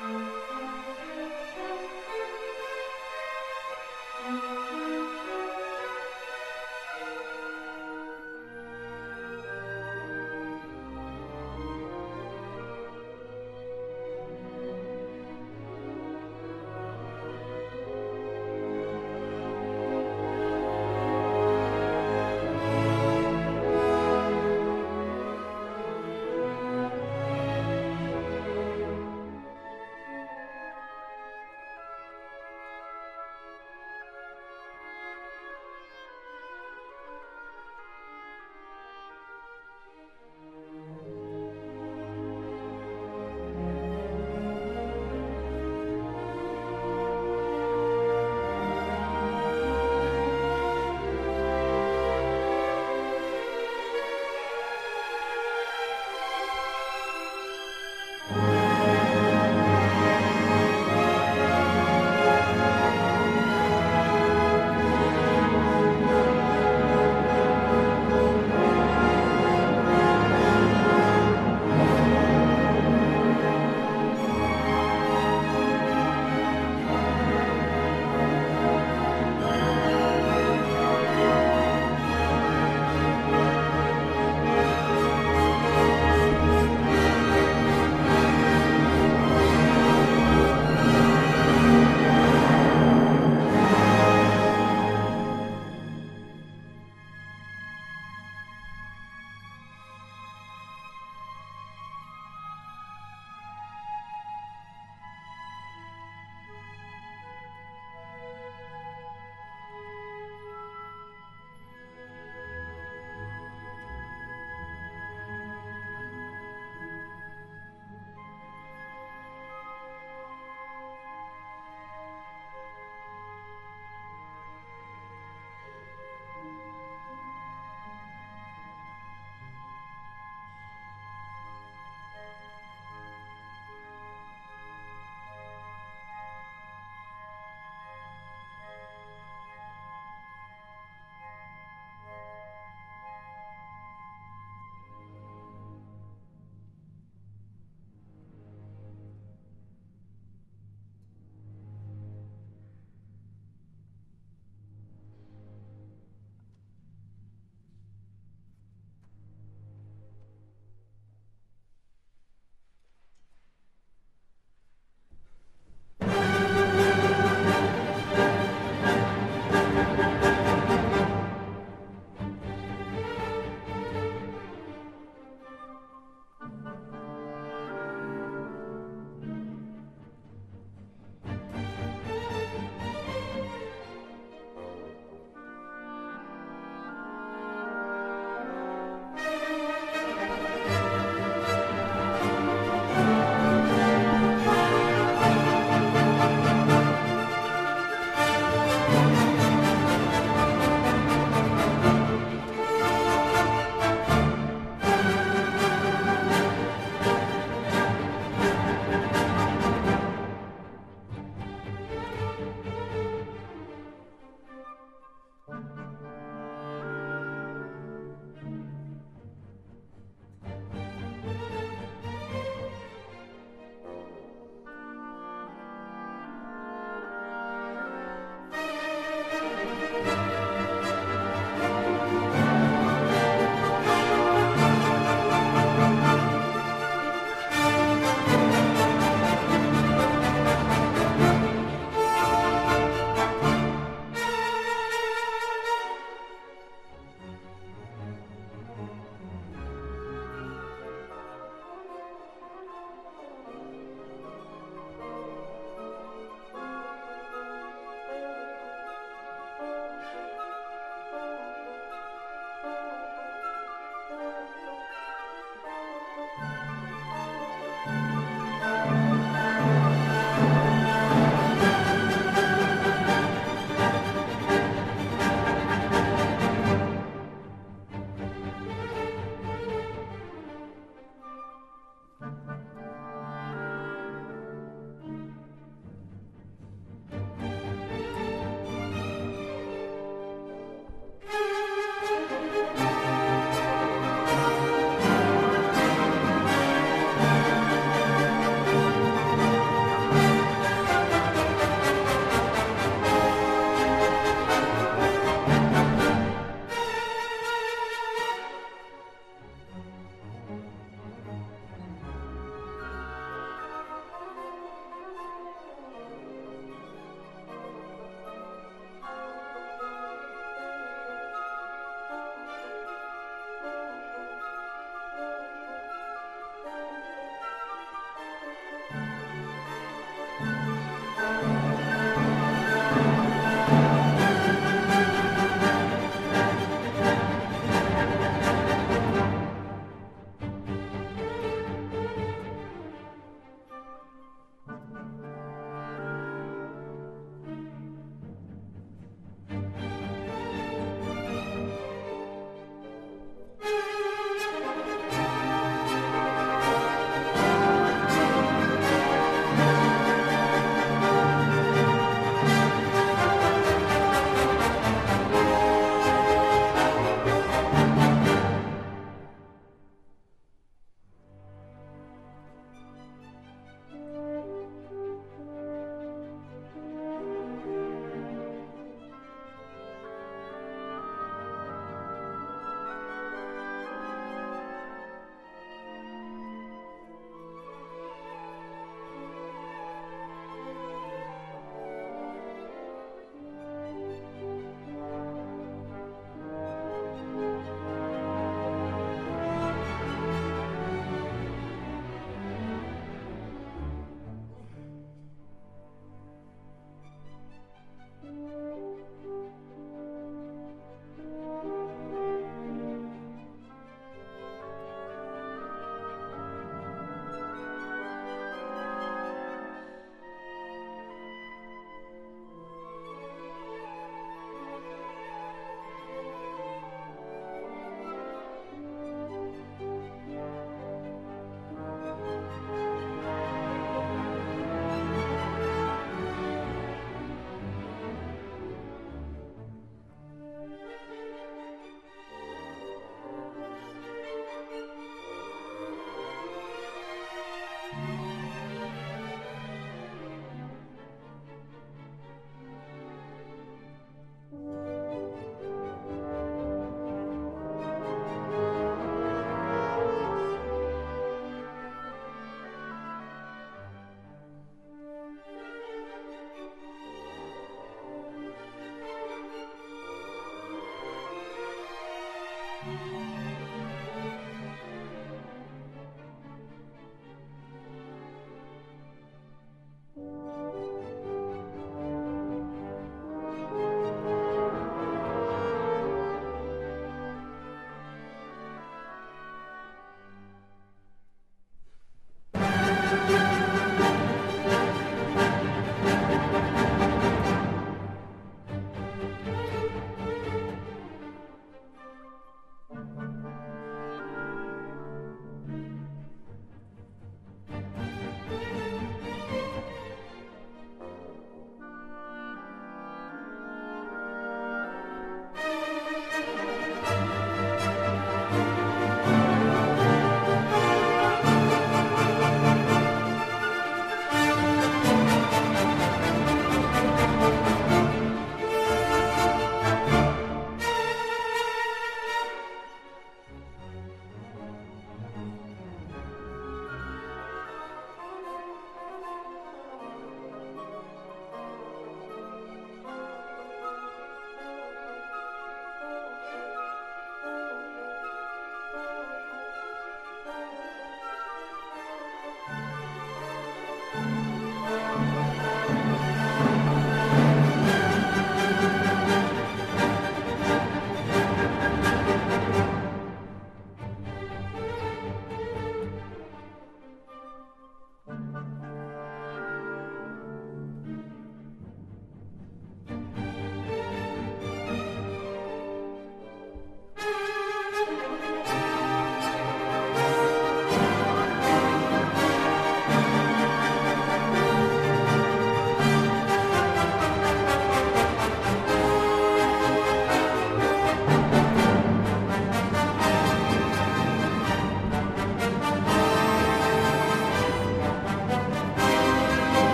Bye.